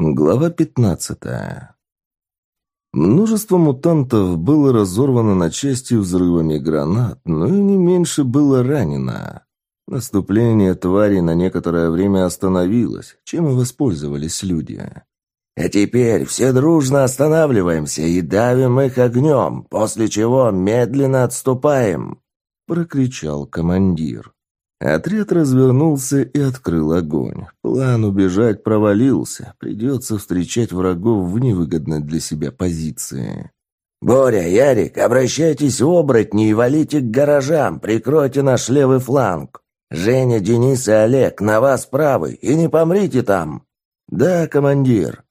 Глава 15. Множество мутантов было разорвано на части взрывами гранат, но и не меньше было ранено. Наступление тварей на некоторое время остановилось, чем и воспользовались люди. «А теперь все дружно останавливаемся и давим их огнем, после чего медленно отступаем», — прокричал командир. Отряд развернулся и открыл огонь. План убежать провалился. Придется встречать врагов в невыгодной для себя позиции. «Боря, Ярик, обращайтесь в оборотни и валите к гаражам, прикройте наш левый фланг. Женя, Денис и Олег, на вас правый, и не помрите там!» «Да, командир!»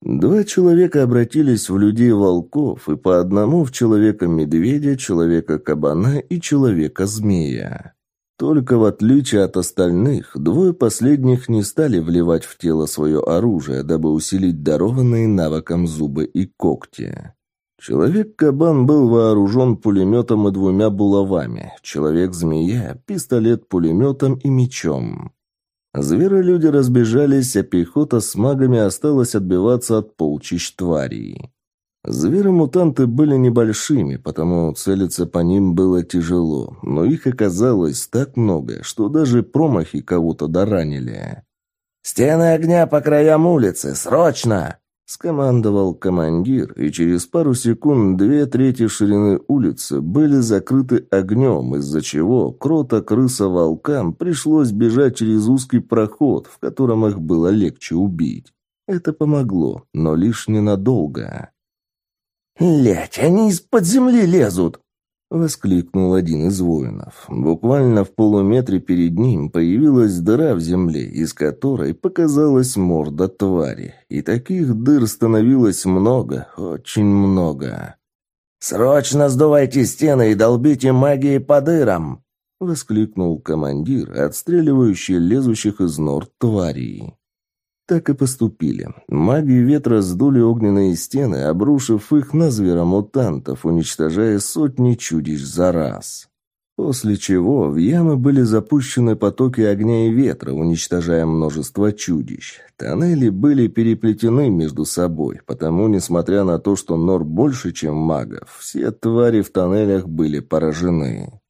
Два человека обратились в людей-волков, и по одному в человека-медведя, человека-кабана и человека-змея. Только в отличие от остальных, двое последних не стали вливать в тело свое оружие, дабы усилить дарованные навыком зубы и когти. Человек-кабан был вооружен пулеметом и двумя булавами, человек-змея – пистолет-пулеметом и мечом. Зверолюди разбежались, а пехота с магами осталась отбиваться от полчищ тварей. Звери-мутанты были небольшими, потому целиться по ним было тяжело, но их оказалось так много, что даже промахи кого-то доранили. «Стены огня по краям улицы! Срочно!» — скомандовал командир, и через пару секунд две трети ширины улицы были закрыты огнем, из-за чего крота-крыса-волкам пришлось бежать через узкий проход, в котором их было легче убить. Это помогло, но лишь ненадолго. «Лять, они из-под земли лезут!» — воскликнул один из воинов. Буквально в полуметре перед ним появилась дыра в земле, из которой показалась морда твари. И таких дыр становилось много, очень много. «Срочно сдувайте стены и долбите магией по дырам!» — воскликнул командир, отстреливающий лезущих из нор тварей. Так и поступили. Маги ветра сдули огненные стены, обрушив их на зверомутантов, уничтожая сотни чудищ за раз. После чего в ямы были запущены потоки огня и ветра, уничтожая множество чудищ. Тоннели были переплетены между собой, потому, несмотря на то, что нор больше, чем магов, все твари в тоннелях были поражены.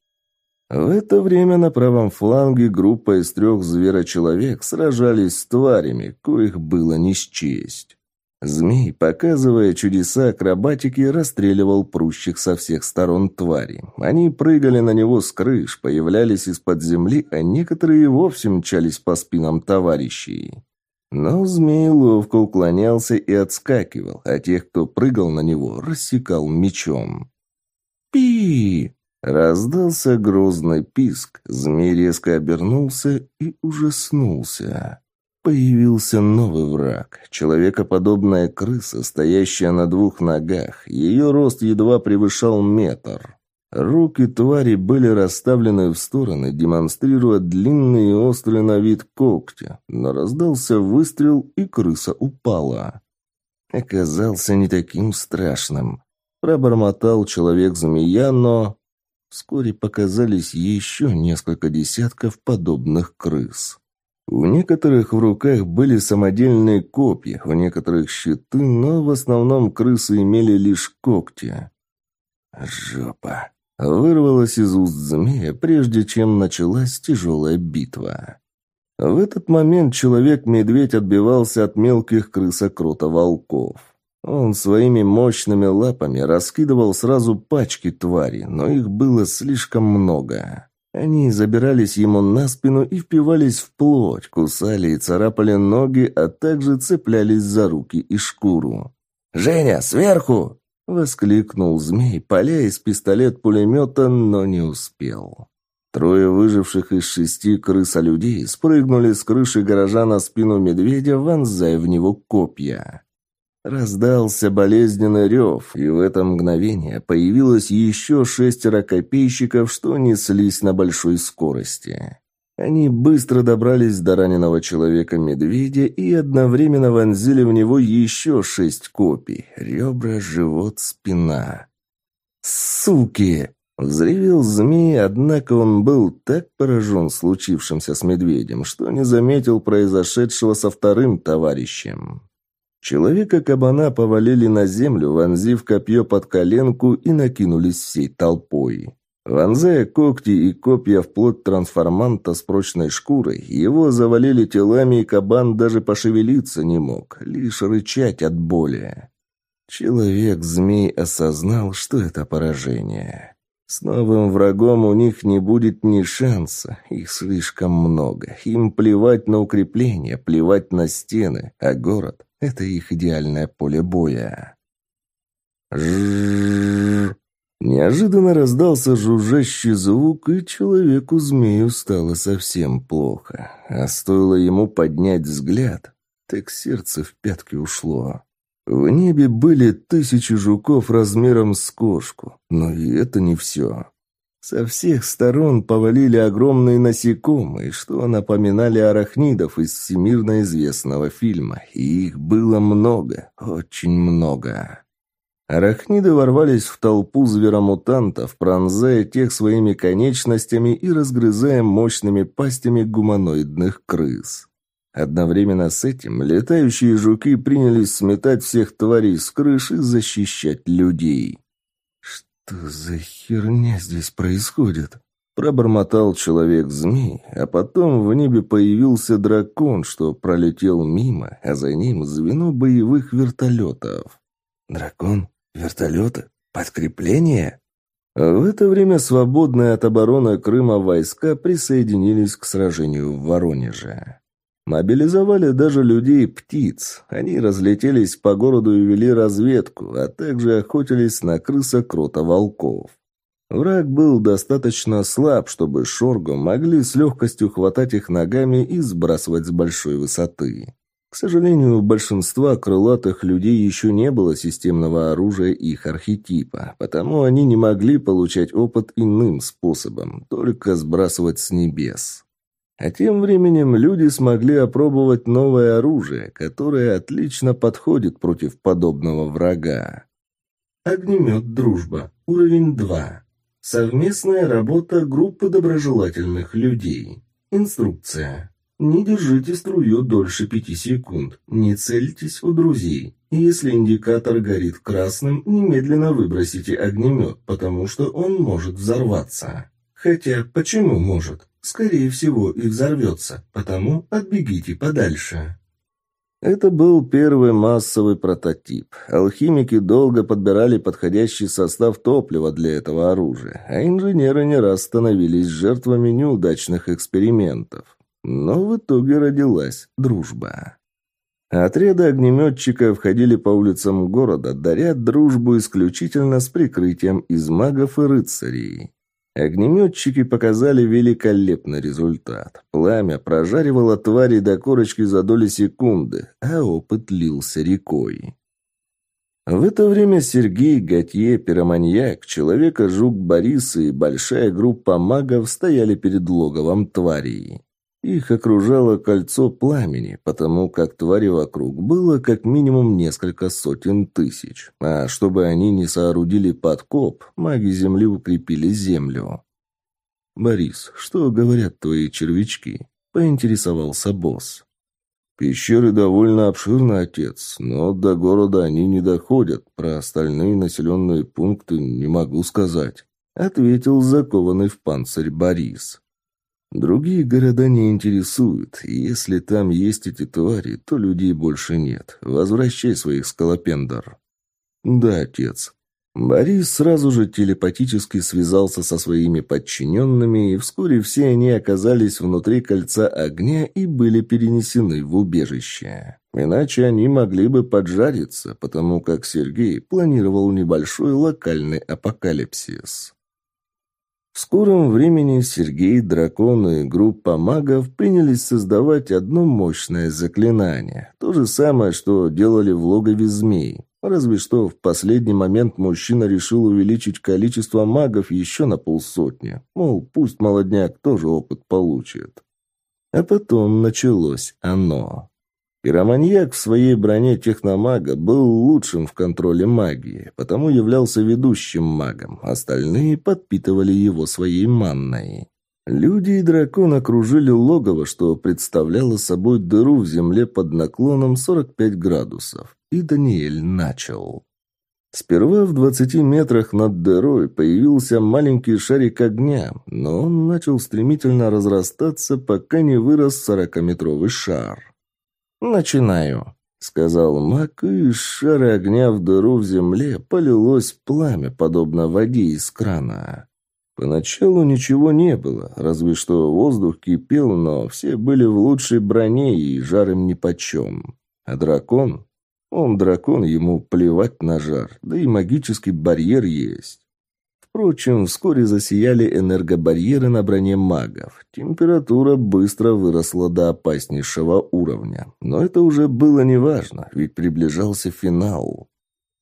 В это время на правом фланге группа из трех зверочеловек сражались с тварями, коих было не счесть. Змей, показывая чудеса акробатики, расстреливал прущих со всех сторон тварей. Они прыгали на него с крыш, появлялись из-под земли, а некоторые и вовсе мчались по спинам товарищей. Но змей ловко уклонялся и отскакивал, а тех, кто прыгал на него, рассекал мечом. «Пи!» Раздался грозный писк, змей резко обернулся и ужаснулся. Появился новый враг, человекоподобная крыса, стоящая на двух ногах. Ее рост едва превышал метр. Руки твари были расставлены в стороны, демонстрируя длинные и острые на вид когти. Но раздался выстрел, и крыса упала. Оказался не таким страшным. Пробормотал человек-змея, но вскоре показались еще несколько десятков подобных крыс. У некоторых в руках были самодельные копья, у некоторых щиты, но в основном крысы имели лишь когти. «Жопа!» — вырвалась из уст змея, прежде чем началась тяжелая битва. В этот момент человек-медведь отбивался от мелких крысокрота-волков. Он своими мощными лапами раскидывал сразу пачки тварей, но их было слишком много. Они забирались ему на спину и впивались в плоть, кусали и царапали ноги, а также цеплялись за руки и шкуру. «Женя, сверху!» — воскликнул змей, поля из пистолет-пулемета, но не успел. Трое выживших из шести крыса-людей спрыгнули с крыши гаража на спину медведя, вонзая в него копья. Раздался болезненный рев, и в это мгновение появилось еще шестеро копейщиков, что неслись на большой скорости. Они быстро добрались до раненого человека-медведя и одновременно вонзили в него еще шесть копий. Ребра, живот, спина. «Суки!» Взревел змей, однако он был так поражен случившимся с медведем, что не заметил произошедшего со вторым товарищем. Человека-кабана повалили на землю, вонзив копье под коленку и накинулись всей толпой. Вонзая когти и копья в плоть трансформанта с прочной шкурой, его завалили телами, и кабан даже пошевелиться не мог, лишь рычать от боли. Человек-змей осознал, что это поражение. С новым врагом у них не будет ни шанса, их слишком много. Им плевать на укрепления, плевать на стены, а город — это их идеальное поле боя. Жжжж. Неожиданно раздался жужжащий звук, и человеку-змею стало совсем плохо. А стоило ему поднять взгляд, так сердце в пятки ушло. В небе были тысячи жуков размером с кошку, но и это не все. Со всех сторон повалили огромные насекомые, что напоминали арахнидов из всемирно известного фильма, и их было много, очень много. Арахниды ворвались в толпу зверомутантов, пронзая тех своими конечностями и разгрызая мощными пастями гуманоидных крыс. Одновременно с этим летающие жуки принялись сметать всех тварей с крыш и защищать людей. «Что за херня здесь происходит?» Пробормотал человек-змей, а потом в небе появился дракон, что пролетел мимо, а за ним звено боевых вертолетов. «Дракон? Вертолеты? Подкрепление?» В это время свободные от обороны Крыма войска присоединились к сражению в Воронеже. Мобилизовали даже людей-птиц. Они разлетелись по городу и вели разведку, а также охотились на крыса-крота-волков. Враг был достаточно слаб, чтобы Шоргу могли с легкостью хватать их ногами и сбрасывать с большой высоты. К сожалению, у большинства крылатых людей еще не было системного оружия их архетипа, потому они не могли получать опыт иным способом, только сбрасывать с небес. А тем временем люди смогли опробовать новое оружие, которое отлично подходит против подобного врага. Огнемет «Дружба», уровень 2. Совместная работа группы доброжелательных людей. Инструкция. Не держите струю дольше пяти секунд. Не цельтесь у друзей. Если индикатор горит красным, немедленно выбросите огнемет, потому что он может взорваться. Хотя, почему может? Скорее всего, и взорвется, потому отбегите подальше. Это был первый массовый прототип. Алхимики долго подбирали подходящий состав топлива для этого оружия, а инженеры не раз становились жертвами неудачных экспериментов. Но в итоге родилась дружба. Отряды огнеметчиков ходили по улицам города, даря дружбу исключительно с прикрытием из магов и рыцарей. Огнеметчики показали великолепный результат. Пламя прожаривало твари до корочки за доли секунды, а опыт лился рекой. В это время Сергей, Готье, Пироманьяк, Человека-жук Борис и большая группа магов стояли перед логовом тварей. Их окружало кольцо пламени, потому как твари вокруг было как минимум несколько сотен тысяч. А чтобы они не соорудили подкоп, маги Земли укрепили землю. «Борис, что говорят твои червячки?» – поинтересовался босс. «Пещеры довольно обширны, отец, но до города они не доходят. Про остальные населенные пункты не могу сказать», – ответил закованный в панцирь Борис. Другие города не интересуют, и если там есть эти твари, то людей больше нет. Возвращай своих скалопендр. Да, отец. Борис сразу же телепатически связался со своими подчиненными, и вскоре все они оказались внутри кольца огня и были перенесены в убежище. Иначе они могли бы поджариться, потому как Сергей планировал небольшой локальный апокалипсис. В скором времени Сергей, Дракон и группа магов принялись создавать одно мощное заклинание. То же самое, что делали в логове змей. Разве что в последний момент мужчина решил увеличить количество магов еще на полсотни. Мол, пусть молодняк тоже опыт получит. А потом началось оно. Пироманьяк в своей броне техномага был лучшим в контроле магии, потому являлся ведущим магом, остальные подпитывали его своей манной. Люди и дракон окружили логово, что представляло собой дыру в земле под наклоном 45 градусов, и Даниэль начал. Сперва в двадцати метрах над дырой появился маленький шарик огня, но он начал стремительно разрастаться, пока не вырос сорокаметровый шар. «Начинаю», — сказал маг, и из шара огня в дыру в земле полилось пламя, подобно воде из крана. Поначалу ничего не было, разве что воздух кипел, но все были в лучшей броне и жар им нипочем. А дракон? Он дракон, ему плевать на жар, да и магический барьер есть. Впрочем, вскоре засияли энергобарьеры на броне магов. Температура быстро выросла до опаснейшего уровня. Но это уже было неважно, ведь приближался финал.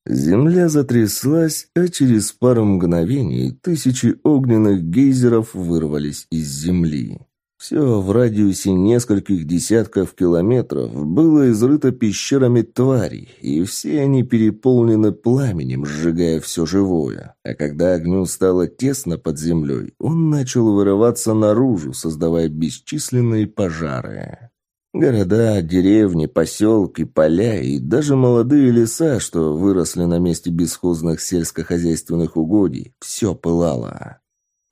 Земля затряслась, а через пару мгновений тысячи огненных гейзеров вырвались из земли. Все в радиусе нескольких десятков километров было изрыто пещерами тварей, и все они переполнены пламенем, сжигая все живое. А когда огню стало тесно под землей, он начал вырываться наружу, создавая бесчисленные пожары. Города, деревни, поселки, поля и даже молодые леса, что выросли на месте бесхозных сельскохозяйственных угодий, все пылало.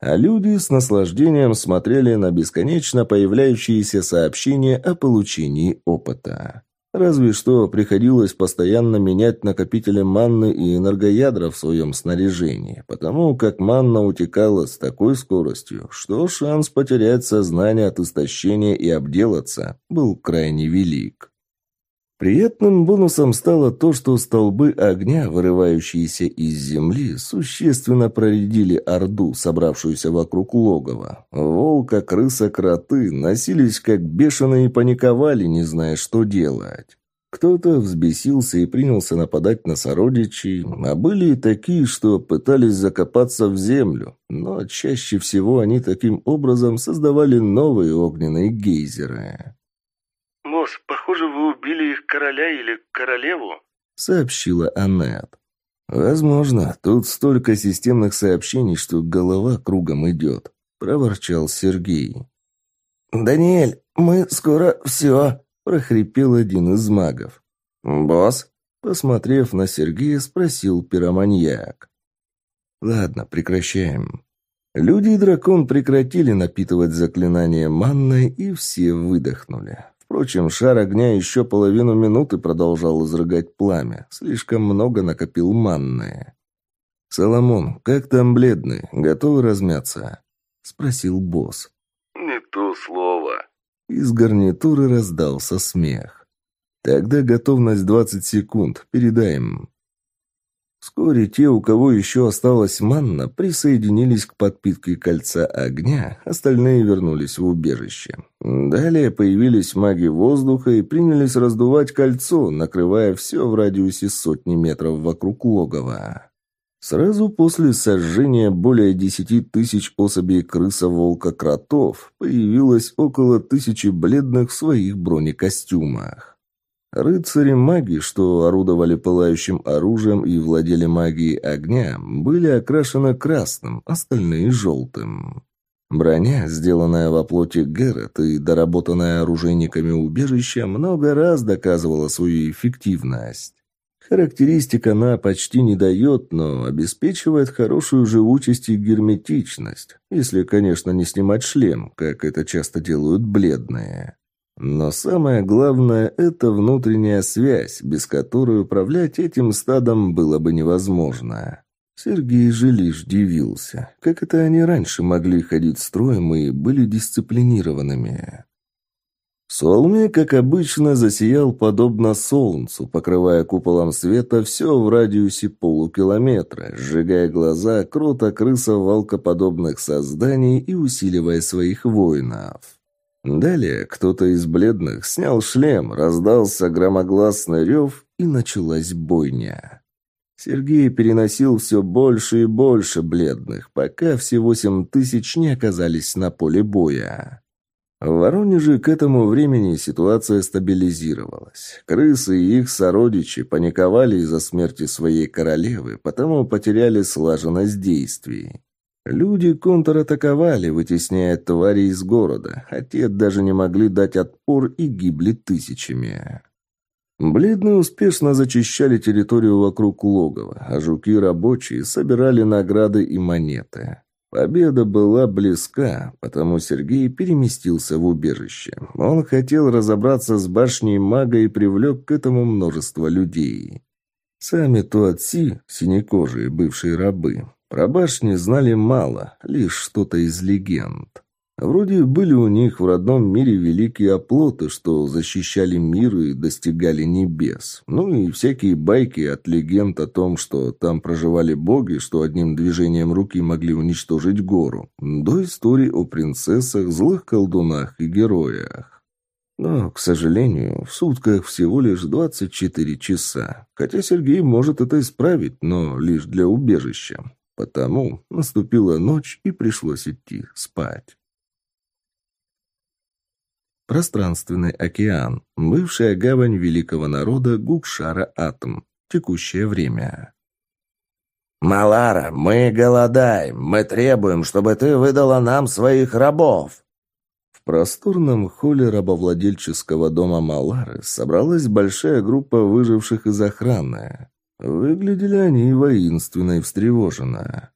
А люди с наслаждением смотрели на бесконечно появляющиеся сообщения о получении опыта. Разве что приходилось постоянно менять накопители манны и энергоядра в своем снаряжении, потому как манна утекала с такой скоростью, что шанс потерять сознание от истощения и обделаться был крайне велик. Приятным бонусом стало то, что столбы огня, вырывающиеся из земли, существенно проредили орду, собравшуюся вокруг логова. Волка, крыса, кроты носились как бешеные и паниковали, не зная, что делать. Кто-то взбесился и принялся нападать на сородичей, а были и такие, что пытались закопаться в землю, но чаще всего они таким образом создавали новые огненные гейзеры. «Босс, похоже, вы убили их короля или королеву», — сообщила Аннет. «Возможно. Тут столько системных сообщений, что голова кругом идет», — проворчал Сергей. «Даниэль, мы скоро все», — прохрипел один из магов. «Босс?» — посмотрев на Сергея, спросил пироманьяк. «Ладно, прекращаем». Люди и дракон прекратили напитывать заклинание манной, и все выдохнули. Впрочем, шар огня еще половину минуты продолжал изрыгать пламя. Слишком много накопил манны. «Соломон, как там бледный? Готовы размяться?» — спросил босс. «Не то слово». Из гарнитуры раздался смех. «Тогда готовность двадцать секунд. Передаем». Вскоре те, у кого еще осталась манна, присоединились к подпитке кольца огня, остальные вернулись в убежище. Далее появились маги воздуха и принялись раздувать кольцо, накрывая все в радиусе сотни метров вокруг логова. Сразу после сожжения более десяти тысяч особей крыса-волка-кротов появилось около тысячи бледных в своих бронекостюмах. Рыцари маги, что орудовали пылающим оружием и владели магией огня, были окрашены красным, остальные — желтым. Броня, сделанная во плоти Геррет и доработанная оружейниками убежища, много раз доказывала свою эффективность. Характеристик она почти не дает, но обеспечивает хорошую живучесть и герметичность, если, конечно, не снимать шлем, как это часто делают бледные. Но самое главное – это внутренняя связь, без которой управлять этим стадом было бы невозможно. Сергей же лишь дивился, как это они раньше могли ходить строем и были дисциплинированными. Солнце, как обычно, засиял подобно солнцу, покрывая куполом света все в радиусе полукилометра, сжигая глаза крота-крыса волкоподобных созданий и усиливая своих воинов. Далее кто-то из бледных снял шлем, раздался громогласный рев, и началась бойня. Сергей переносил все больше и больше бледных, пока все восемь тысяч не оказались на поле боя. В Воронеже к этому времени ситуация стабилизировалась. Крысы и их сородичи паниковали из-за смерти своей королевы, потому потеряли слаженность действий. Люди контратаковали, вытесняя твари из города, а те даже не могли дать отпор и гибли тысячами. Бледные успешно зачищали территорию вокруг логова, а жуки рабочие собирали награды и монеты. Победа была близка, потому Сергей переместился в убежище. Он хотел разобраться с башней мага и привлек к этому множество людей. Сами Туатси, синекожие бывшие рабы, про башни знали мало, лишь что-то из легенд. Вроде были у них в родном мире великие оплоты, что защищали мир и достигали небес. Ну и всякие байки от легенд о том, что там проживали боги, что одним движением руки могли уничтожить гору. До истории о принцессах, злых колдунах и героях. Но, к сожалению, в сутках всего лишь 24 часа. Хотя Сергей может это исправить, но лишь для убежища. Потому наступила ночь и пришлось идти спать. Пространственный океан. Бывшая гавань великого народа Гукшара Атом. Текущее время. «Малара, мы голодаем. Мы требуем, чтобы ты выдала нам своих рабов». В просторном холле рабовладельческого дома Малары собралась большая группа выживших из охраны. Выглядели они воинственно и встревоженно.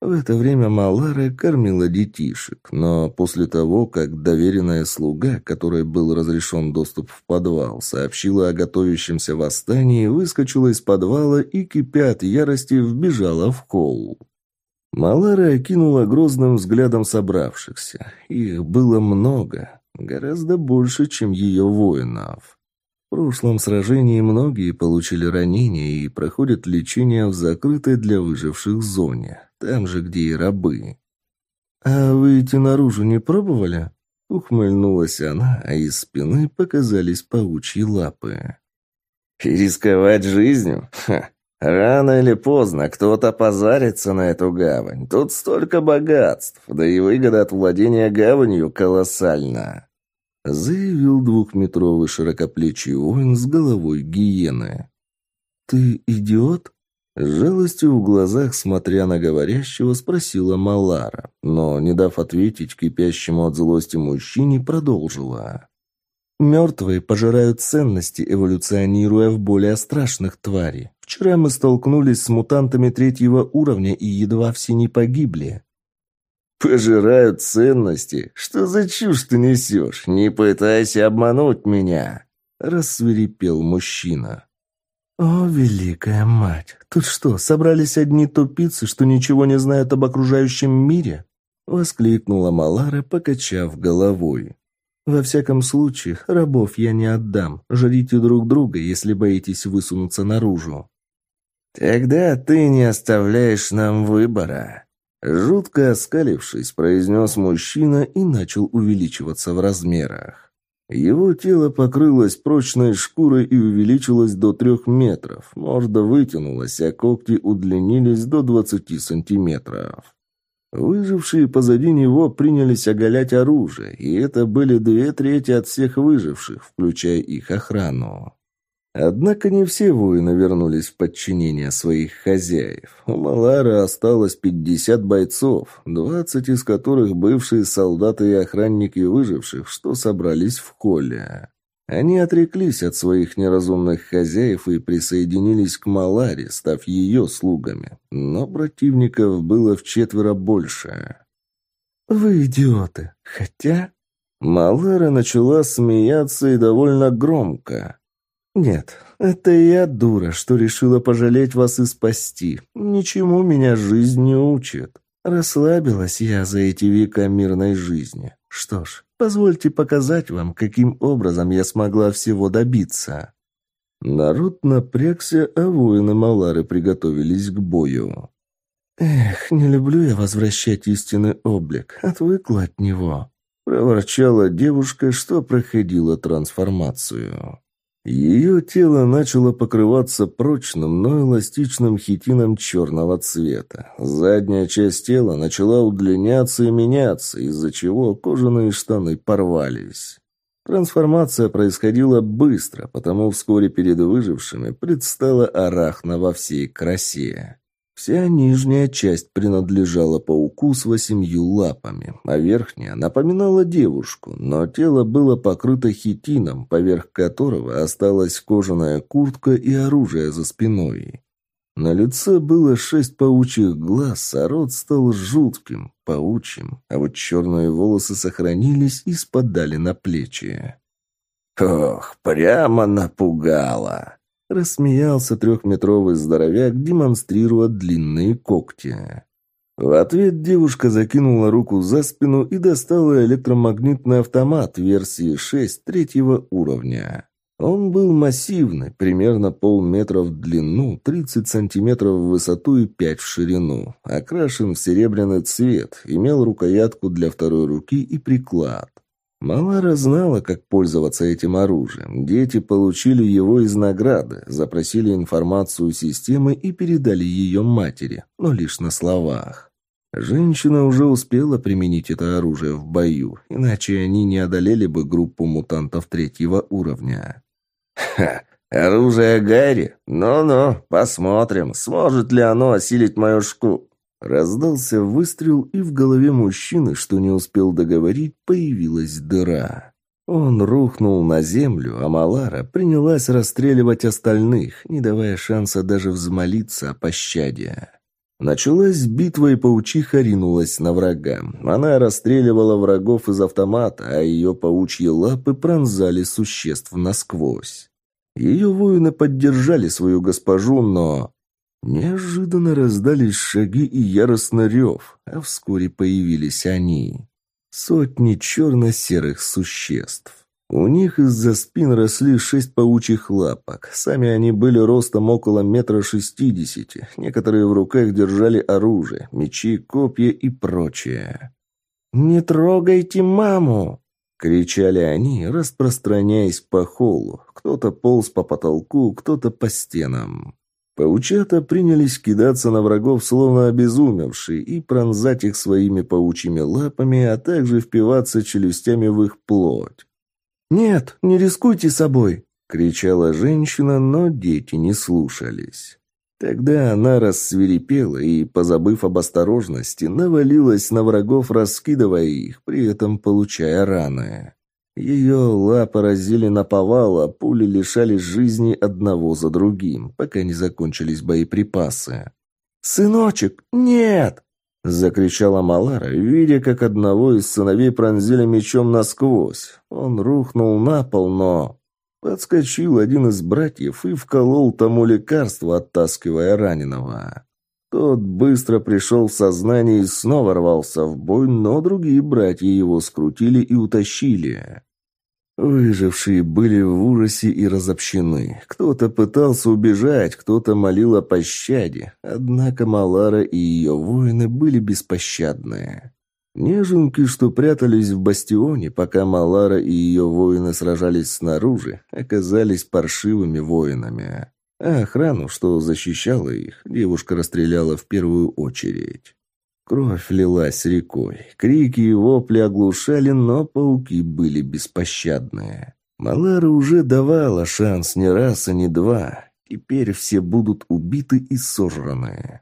В это время Малара кормила детишек, но после того, как доверенная слуга, которой был разрешен доступ в подвал, сообщила о готовящемся восстании, выскочила из подвала и, кипя от ярости, вбежала в холл. Малара окинула грозным взглядом собравшихся. Их было много, гораздо больше, чем ее воинов. В прошлом сражении многие получили ранения и проходят лечение в закрытой для выживших зоне, там же, где и рабы. «А выйти наружу не пробовали?» Ухмыльнулась она, а из спины показались паучьи лапы. «И рисковать жизнью? Ха! Рано или поздно кто-то позарится на эту гавань. Тут столько богатств, да и выгода от владения гаванью колоссальна» заявил двухметровый широкоплечий воин с головой гиены. «Ты идиот?» С жалостью в глазах, смотря на говорящего, спросила Малара, но, не дав ответить кипящему от злости мужчине, продолжила. «Мертвые пожирают ценности, эволюционируя в более страшных тварей. Вчера мы столкнулись с мутантами третьего уровня и едва все не погибли. «Пожирают ценности? Что за чушь ты несешь? Не пытайся обмануть меня!» Рассверепел мужчина. «О, великая мать! Тут что, собрались одни тупицы, что ничего не знают об окружающем мире?» Воскликнула Малара, покачав головой. «Во всяком случае, рабов я не отдам. Жрите друг друга, если боитесь высунуться наружу». «Тогда ты не оставляешь нам выбора», Жутко оскалившись, произнес мужчина и начал увеличиваться в размерах. Его тело покрылось прочной шкурой и увеличилось до трех метров. Морда вытянулась, а когти удлинились до двадцати сантиметров. Выжившие позади него принялись оголять оружие, и это были две трети от всех выживших, включая их охрану. Однако не все воины вернулись в подчинение своих хозяев. У Малара осталось пятьдесят бойцов, двадцать из которых бывшие солдаты и охранники выживших, что собрались в холле. Они отреклись от своих неразумных хозяев и присоединились к Маларе, став ее слугами. Но противников было в четверо больше. «Вы идиоты! Хотя...» Малара начала смеяться и довольно громко. «Нет, это я дура, что решила пожалеть вас и спасти. Ничему меня жизнь не учит. Расслабилась я за эти века мирной жизни. Что ж, позвольте показать вам, каким образом я смогла всего добиться». Народ напрягся, а воины Малары приготовились к бою. «Эх, не люблю я возвращать истинный облик, отвыкла от него», — проворчала девушка, что проходила трансформацию. Ее тело начало покрываться прочным, но эластичным хитином черного цвета. Задняя часть тела начала удлиняться и меняться, из-за чего кожаные штаны порвались. Трансформация происходила быстро, потому вскоре перед выжившими предстала арахна во всей красе. Вся нижняя часть принадлежала пауку с восемью лапами, а верхняя напоминала девушку, но тело было покрыто хитином, поверх которого осталась кожаная куртка и оружие за спиной. На лице было шесть паучьих глаз, а рот стал жутким, паучьим, а вот черные волосы сохранились и спадали на плечи. «Ох, прямо напугало!» Рассмеялся трехметровый здоровяк, демонстрируя длинные когти. В ответ девушка закинула руку за спину и достала электромагнитный автомат версии 6 третьего уровня. Он был массивный, примерно полметра в длину, 30 сантиметров в высоту и 5 в ширину. Окрашен в серебряный цвет, имел рукоятку для второй руки и приклад. Малара знала, как пользоваться этим оружием. Дети получили его из награды, запросили информацию системы и передали ее матери, но лишь на словах. Женщина уже успела применить это оружие в бою, иначе они не одолели бы группу мутантов третьего уровня. «Ха! Оружие Гарри? Ну-ну, посмотрим, сможет ли оно осилить мою шку...» Раздался выстрел, и в голове мужчины, что не успел договорить, появилась дыра. Он рухнул на землю, а Малара принялась расстреливать остальных, не давая шанса даже взмолиться о пощаде. Началась битва, и паучиха ринулась на врага. Она расстреливала врагов из автомата, а ее паучьи лапы пронзали существ насквозь. Ее воины поддержали свою госпожу, но... Неожиданно раздались шаги и яростно рев, а вскоре появились они. Сотни черно-серых существ. У них из-за спин росли шесть паучьих лапок. Сами они были ростом около метра шестидесяти. Некоторые в руках держали оружие, мечи, копья и прочее. «Не трогайте маму!» — кричали они, распространяясь по холлу. Кто-то полз по потолку, кто-то по стенам. Паучата принялись кидаться на врагов, словно обезумевшие, и пронзать их своими паучьими лапами, а также впиваться челюстями в их плоть. «Нет, не рискуйте собой!» — кричала женщина, но дети не слушались. Тогда она рассверепела и, позабыв об осторожности, навалилась на врагов, раскидывая их, при этом получая раны. Ее лапы разили на повал, а пули лишали жизни одного за другим, пока не закончились боеприпасы. «Сыночек, нет!» — закричала Малара, видя, как одного из сыновей пронзили мечом насквозь. Он рухнул на пол, но... Подскочил один из братьев и вколол тому лекарство, оттаскивая раненого. Тот быстро пришел в сознание и снова рвался в бой, но другие братья его скрутили и утащили. Выжившие были в ужасе и разобщены. Кто-то пытался убежать, кто-то молил о пощаде. Однако Малара и ее воины были беспощадные. Неженки, что прятались в бастионе, пока Малара и ее воины сражались снаружи, оказались паршивыми воинами. А охрану, что защищала их, девушка расстреляла в первую очередь. Кровь лилась рекой. Крики и вопли оглушали, но пауки были беспощадные. Малара уже давала шанс не раз, а не два. Теперь все будут убиты и сожраны.